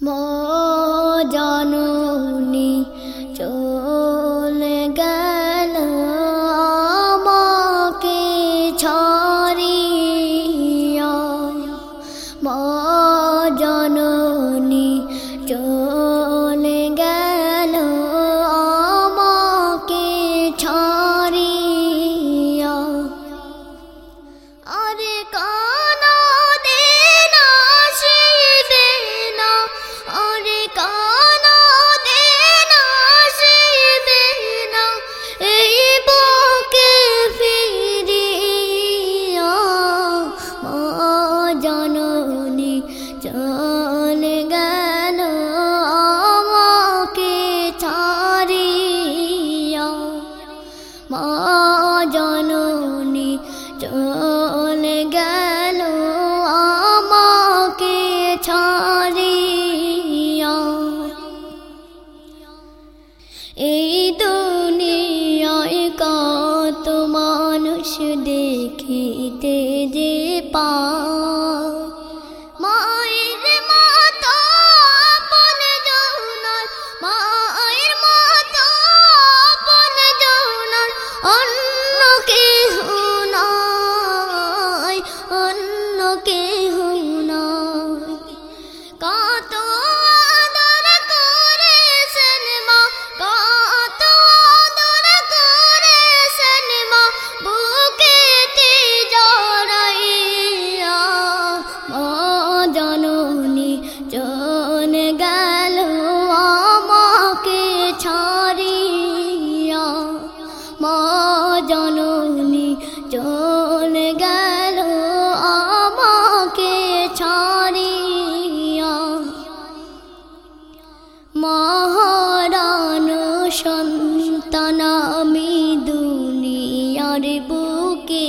মা জাননি, চলে গেল আমাকে ছাড়িয়া। মা জননী, চলে গেল আমাকে ছাড়িয়া। এই দুনিয়ায় কত মানুষ দেখিতে যে পা কেহ নাই কত আদর করেছেন মা, কত আদর করেছেন মা, বুকেতে জড়াইয়া মা জননী চলে গেল আমাকে ছাড়িয়া। মা জননী চলে দুনিয়ার বুকে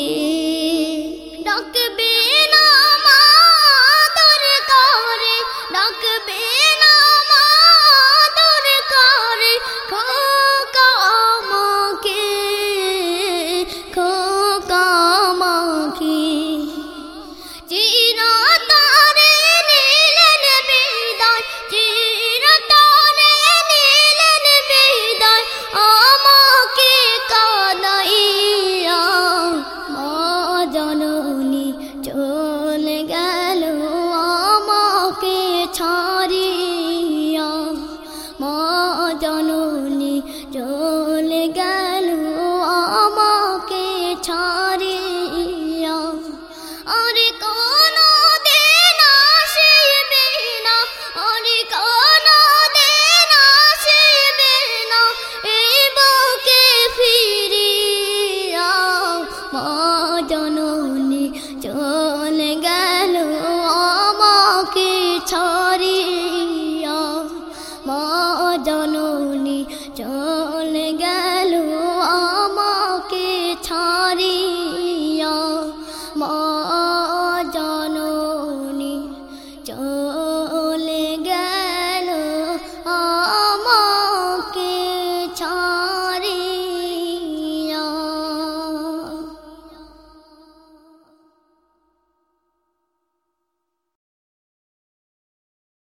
চলে গেল আমাকে ছাড়িয়া। আরে কোন দিন আসিবে না, আরে কোন দিন আসিবে না, এই বুকে ফিরিয়া। মা জননী চলে জননী চলে গেল আমাকে ছাড়িয়া